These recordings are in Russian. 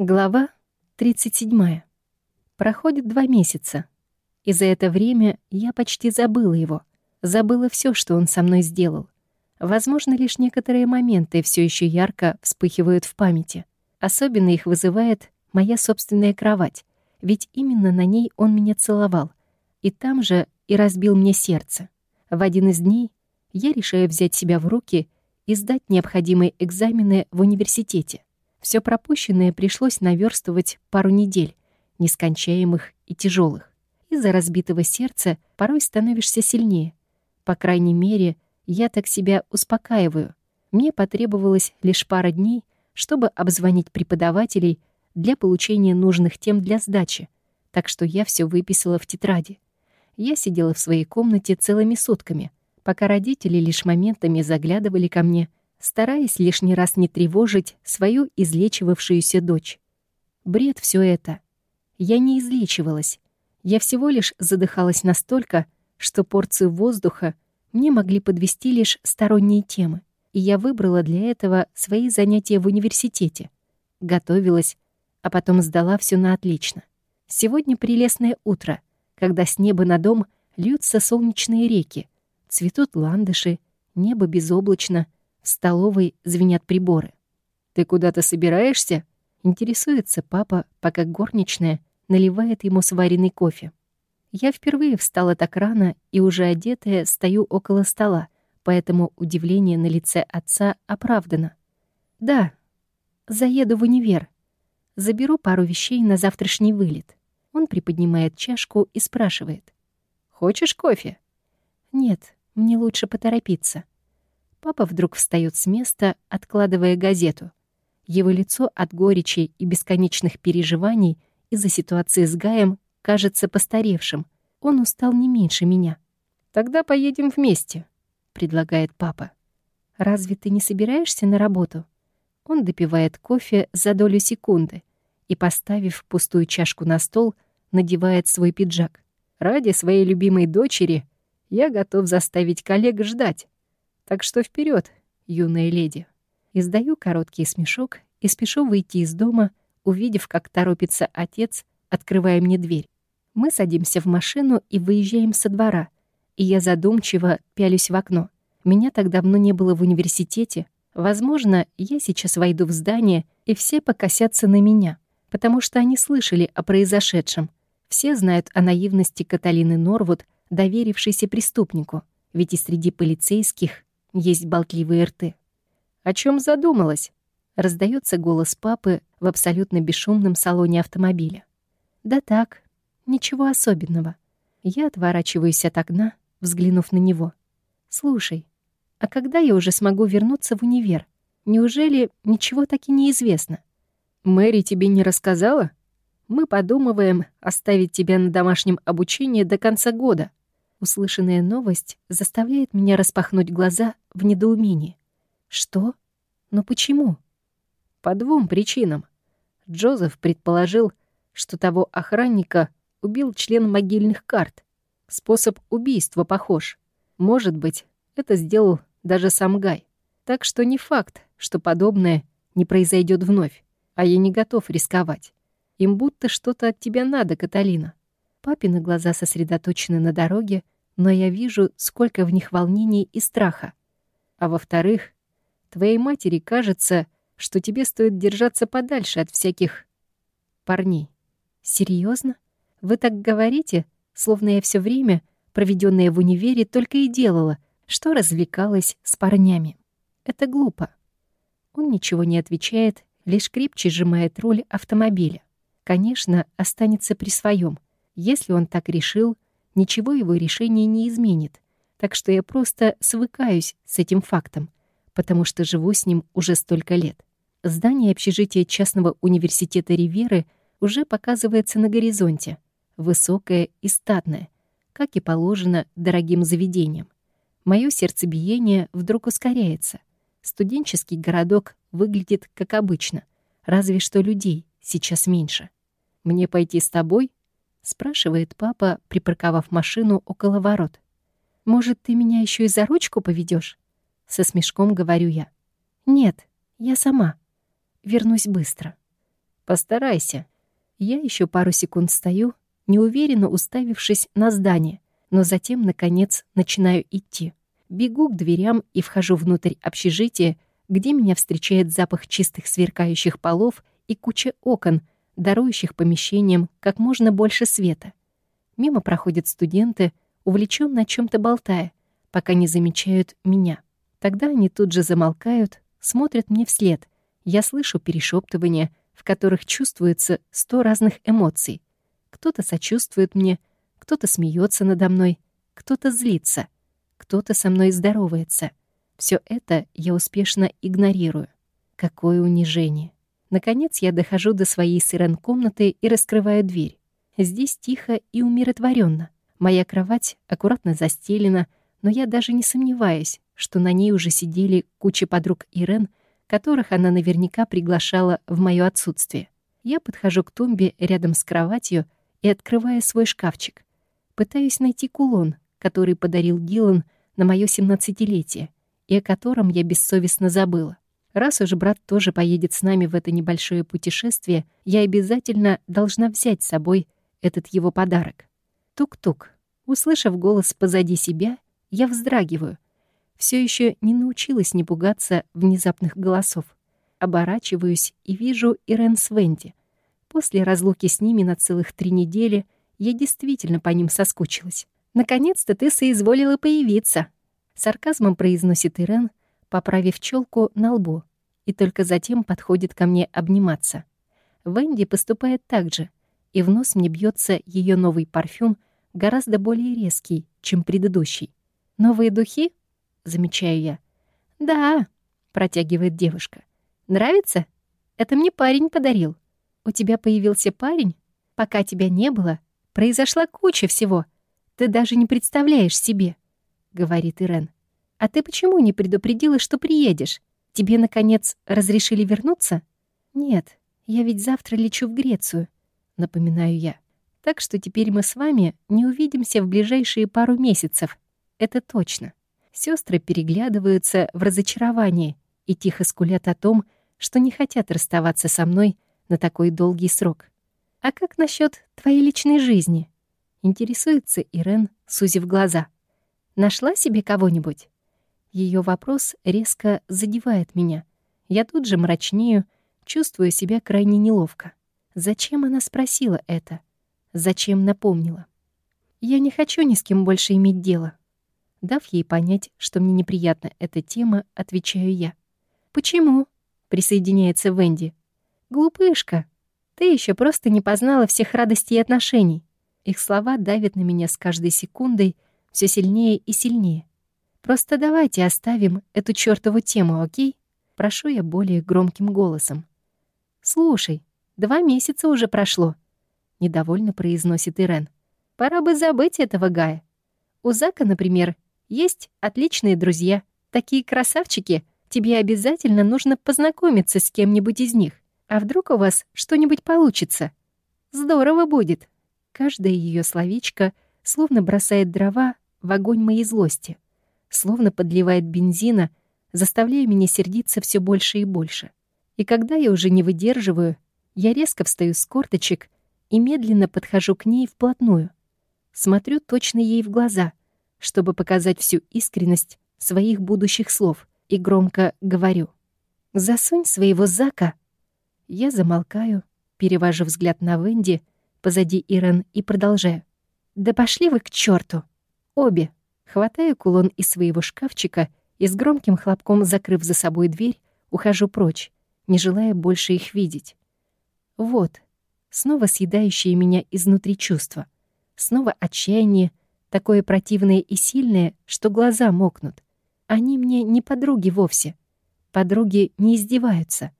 Глава 37. Проходит два месяца. И за это время я почти забыла его. Забыла все, что он со мной сделал. Возможно, лишь некоторые моменты все еще ярко вспыхивают в памяти. Особенно их вызывает моя собственная кровать, ведь именно на ней он меня целовал. И там же и разбил мне сердце. В один из дней я решаю взять себя в руки и сдать необходимые экзамены в университете. Все пропущенное пришлось наверстывать пару недель, нескончаемых и тяжелых. Из-за разбитого сердца порой становишься сильнее. По крайней мере, я так себя успокаиваю. Мне потребовалось лишь пара дней, чтобы обзвонить преподавателей для получения нужных тем для сдачи, так что я все выписала в тетради. Я сидела в своей комнате целыми сутками, пока родители лишь моментами заглядывали ко мне стараясь лишний раз не тревожить свою излечивавшуюся дочь. Бред все это. Я не излечивалась. Я всего лишь задыхалась настолько, что порцию воздуха мне могли подвести лишь сторонние темы. И я выбрала для этого свои занятия в университете. Готовилась, а потом сдала все на отлично. Сегодня прелестное утро, когда с неба на дом льются солнечные реки, цветут ландыши, небо безоблачно — столовой звенят приборы. «Ты куда-то собираешься?» — интересуется папа, пока горничная наливает ему сваренный кофе. Я впервые встала так рано и уже одетая стою около стола, поэтому удивление на лице отца оправдано. «Да, заеду в универ. Заберу пару вещей на завтрашний вылет». Он приподнимает чашку и спрашивает. «Хочешь кофе?» «Нет, мне лучше поторопиться». Папа вдруг встает с места, откладывая газету. Его лицо от горечи и бесконечных переживаний из-за ситуации с Гаем кажется постаревшим. Он устал не меньше меня. «Тогда поедем вместе», — предлагает папа. «Разве ты не собираешься на работу?» Он допивает кофе за долю секунды и, поставив пустую чашку на стол, надевает свой пиджак. «Ради своей любимой дочери я готов заставить коллег ждать». Так что вперед, юная леди. Издаю короткий смешок и спешу выйти из дома, увидев, как торопится отец, открывая мне дверь. Мы садимся в машину и выезжаем со двора, и я задумчиво пялюсь в окно. Меня так давно не было в университете. Возможно, я сейчас войду в здание, и все покосятся на меня, потому что они слышали о произошедшем. Все знают о наивности Каталины Норвуд, доверившейся преступнику, ведь и среди полицейских есть болтливые рты. «О чем задумалась?» — раздается голос папы в абсолютно бесшумном салоне автомобиля. «Да так, ничего особенного». Я отворачиваюсь от окна, взглянув на него. «Слушай, а когда я уже смогу вернуться в универ? Неужели ничего так и не известно?» «Мэри тебе не рассказала? Мы подумываем оставить тебя на домашнем обучении до конца года», Услышанная новость заставляет меня распахнуть глаза в недоумении. Что? Но почему? По двум причинам. Джозеф предположил, что того охранника убил член могильных карт. Способ убийства похож. Может быть, это сделал даже сам Гай. Так что не факт, что подобное не произойдет вновь. А я не готов рисковать. Им будто что-то от тебя надо, Каталина. Папины глаза сосредоточены на дороге, но я вижу, сколько в них волнений и страха. А во-вторых, твоей матери кажется, что тебе стоит держаться подальше от всяких парней. Серьезно? Вы так говорите, словно я все время, проведенное в универе, только и делала, что развлекалась с парнями. Это глупо. Он ничего не отвечает, лишь крепче сжимает руль автомобиля. Конечно, останется при своем. Если он так решил, ничего его решение не изменит. Так что я просто свыкаюсь с этим фактом, потому что живу с ним уже столько лет. Здание общежития частного университета Риверы уже показывается на горизонте, высокое и статное, как и положено дорогим заведениям. Моё сердцебиение вдруг ускоряется. Студенческий городок выглядит как обычно, разве что людей сейчас меньше. «Мне пойти с тобой?» — спрашивает папа, припарковав машину около ворот. «Может, ты меня еще и за ручку поведешь? Со смешком говорю я. «Нет, я сама. Вернусь быстро». Постарайся. Я еще пару секунд стою, неуверенно уставившись на здание, но затем, наконец, начинаю идти. Бегу к дверям и вхожу внутрь общежития, где меня встречает запах чистых сверкающих полов и куча окон, дарующих помещениям как можно больше света. Мимо проходят студенты, увлеченно о чем то болтая, пока не замечают меня. Тогда они тут же замолкают, смотрят мне вслед. Я слышу перешептывания, в которых чувствуется сто разных эмоций. Кто-то сочувствует мне, кто-то смеется надо мной, кто-то злится, кто-то со мной здоровается. Все это я успешно игнорирую. Какое унижение. Наконец я дохожу до своей сырен-комнаты и раскрываю дверь. Здесь тихо и умиротворенно. Моя кровать аккуратно застелена, но я даже не сомневаюсь, что на ней уже сидели куча подруг Ирен, которых она наверняка приглашала в моё отсутствие. Я подхожу к тумбе рядом с кроватью и открываю свой шкафчик. Пытаюсь найти кулон, который подарил Гиллан на моё семнадцатилетие, и о котором я бессовестно забыла. Раз уж брат тоже поедет с нами в это небольшое путешествие, я обязательно должна взять с собой этот его подарок. Тук-тук. Услышав голос позади себя, я вздрагиваю. Все еще не научилась не пугаться внезапных голосов. Оборачиваюсь и вижу Ирен с Венди. После разлуки с ними на целых три недели я действительно по ним соскучилась. «Наконец-то ты соизволила появиться», — сарказмом произносит Ирен, поправив челку на лбу, и только затем подходит ко мне обниматься. Венди поступает так же, и в нос мне бьется ее новый парфюм, гораздо более резкий, чем предыдущий. «Новые духи?» — замечаю я. «Да», — протягивает девушка. «Нравится? Это мне парень подарил. У тебя появился парень? Пока тебя не было, произошла куча всего. Ты даже не представляешь себе», — говорит Ирен. «А ты почему не предупредила, что приедешь? Тебе, наконец, разрешили вернуться?» «Нет, я ведь завтра лечу в Грецию», — напоминаю я. «Так что теперь мы с вами не увидимся в ближайшие пару месяцев. Это точно». Сестры переглядываются в разочаровании и тихо скулят о том, что не хотят расставаться со мной на такой долгий срок. «А как насчет твоей личной жизни?» — интересуется Ирен, сузив глаза. «Нашла себе кого-нибудь?» Ее вопрос резко задевает меня. Я тут же мрачнею, чувствую себя крайне неловко. Зачем она спросила это? Зачем напомнила? Я не хочу ни с кем больше иметь дело. Дав ей понять, что мне неприятна эта тема, отвечаю я. «Почему?» — присоединяется Венди. «Глупышка, ты еще просто не познала всех радостей и отношений». Их слова давят на меня с каждой секундой все сильнее и сильнее. Просто давайте оставим эту чёртову тему, окей? Прошу я более громким голосом. Слушай, два месяца уже прошло, недовольно произносит Ирен. Пора бы забыть этого Гая. У Зака, например, есть отличные друзья, такие красавчики. Тебе обязательно нужно познакомиться с кем-нибудь из них. А вдруг у вас что-нибудь получится? Здорово будет. Каждое ее словечко словно бросает дрова в огонь моей злости словно подливает бензина, заставляя меня сердиться все больше и больше. И когда я уже не выдерживаю, я резко встаю с корточек и медленно подхожу к ней вплотную. Смотрю точно ей в глаза, чтобы показать всю искренность своих будущих слов, и громко говорю. «Засунь своего Зака!» Я замолкаю, перевожу взгляд на Венди, позади Ирен и продолжаю. «Да пошли вы к черту, Обе!» Хватаю кулон из своего шкафчика и с громким хлопком, закрыв за собой дверь, ухожу прочь, не желая больше их видеть. Вот, снова съедающее меня изнутри чувство. Снова отчаяние, такое противное и сильное, что глаза мокнут. Они мне не подруги вовсе. Подруги не издеваются.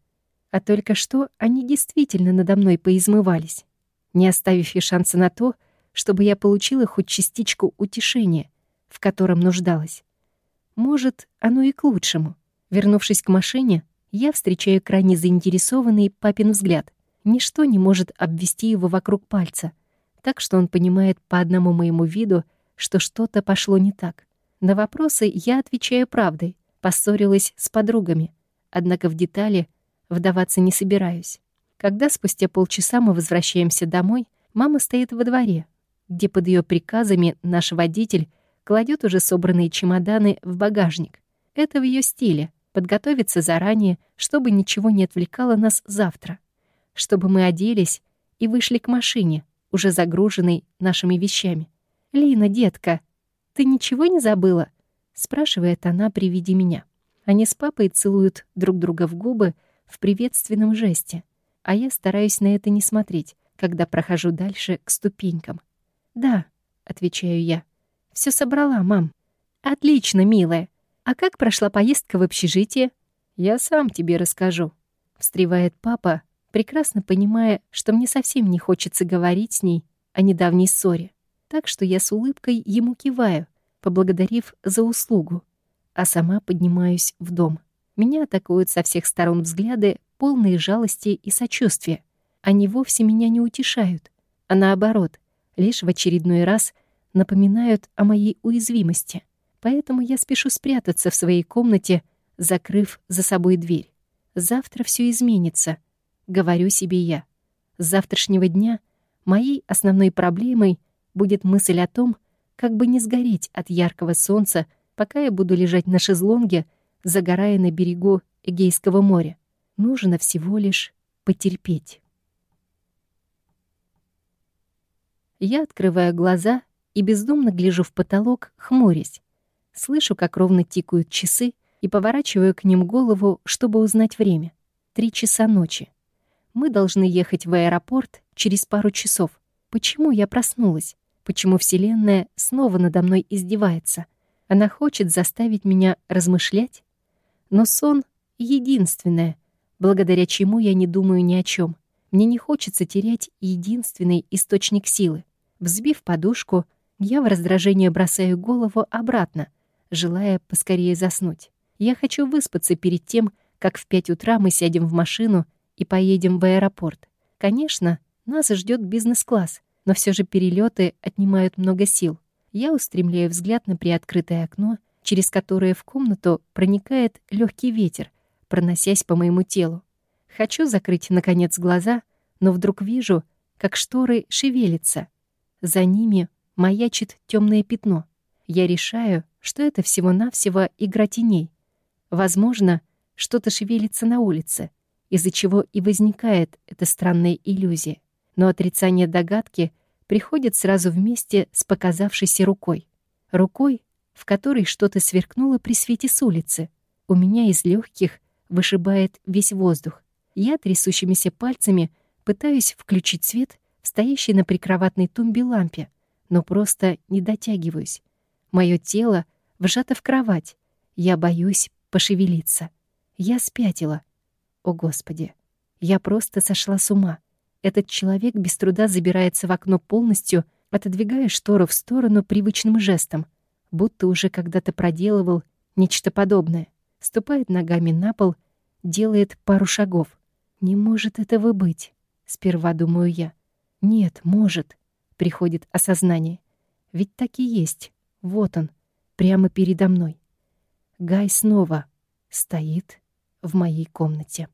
А только что они действительно надо мной поизмывались, не оставив и шанса на то, чтобы я получила хоть частичку утешения — в котором нуждалась. Может, оно и к лучшему. Вернувшись к машине, я встречаю крайне заинтересованный папин взгляд. Ничто не может обвести его вокруг пальца, так что он понимает по одному моему виду, что что-то пошло не так. На вопросы я отвечаю правдой, поссорилась с подругами, однако в детали вдаваться не собираюсь. Когда спустя полчаса мы возвращаемся домой, мама стоит во дворе, где под ее приказами наш водитель кладет уже собранные чемоданы в багажник. Это в ее стиле — подготовиться заранее, чтобы ничего не отвлекало нас завтра. Чтобы мы оделись и вышли к машине, уже загруженной нашими вещами. «Лина, детка, ты ничего не забыла?» — спрашивает она при виде меня. Они с папой целуют друг друга в губы в приветственном жесте, а я стараюсь на это не смотреть, когда прохожу дальше к ступенькам. «Да», — отвечаю я, — «всё собрала, мам». «Отлично, милая. А как прошла поездка в общежитие?» «Я сам тебе расскажу», — встревает папа, прекрасно понимая, что мне совсем не хочется говорить с ней о недавней ссоре. Так что я с улыбкой ему киваю, поблагодарив за услугу, а сама поднимаюсь в дом. Меня атакуют со всех сторон взгляды, полные жалости и сочувствия. Они вовсе меня не утешают, а наоборот, лишь в очередной раз напоминают о моей уязвимости. Поэтому я спешу спрятаться в своей комнате, закрыв за собой дверь. Завтра все изменится — говорю себе я. С завтрашнего дня моей основной проблемой будет мысль о том, как бы не сгореть от яркого солнца, пока я буду лежать на шезлонге, загорая на берегу Эгейского моря. Нужно всего лишь потерпеть. Я открываю глаза и бездумно гляжу в потолок, хмурясь. Слышу, как ровно тикают часы, и поворачиваю к ним голову, чтобы узнать время. Три часа ночи. Мы должны ехать в аэропорт через пару часов. Почему я проснулась? Почему Вселенная снова надо мной издевается? Она хочет заставить меня размышлять? Но сон — единственное, благодаря чему я не думаю ни о чем. Мне не хочется терять единственный источник силы. Взбив подушку, я в раздражении бросаю голову обратно, желая поскорее заснуть. Я хочу выспаться перед тем, как в пять утра мы сядем в машину и поедем в аэропорт. Конечно, нас ждет бизнес-класс, но все же перелеты отнимают много сил. Я устремляю взгляд на приоткрытое окно, через которое в комнату проникает легкий ветер, проносясь по моему телу. Хочу закрыть, наконец, глаза, но вдруг вижу, как шторы шевелятся. За ними маячит темное пятно. Я решаю, что это всего-навсего игра теней. Возможно, что-то шевелится на улице из-за чего и возникает эта странная иллюзия. Но отрицание догадки приходит сразу вместе с показавшейся рукой. Рукой, в которой что-то сверкнуло при свете с улицы. У меня из легких вышибает весь воздух. Я трясущимися пальцами пытаюсь включить свет в стоящей на прикроватной тумбе лампе, но просто не дотягиваюсь. Мое тело вжато в кровать. Я боюсь пошевелиться. Я спятила. О, Господи! Я просто сошла с ума. Этот человек без труда забирается в окно полностью, отодвигая штору в сторону привычным жестом, будто уже когда-то проделывал нечто подобное. Ступает ногами на пол, делает пару шагов. «Не может этого быть», — сперва думаю я. «Нет, может», — приходит осознание. «Ведь так и есть. Вот он, прямо передо мной». Гай снова стоит в моей комнате.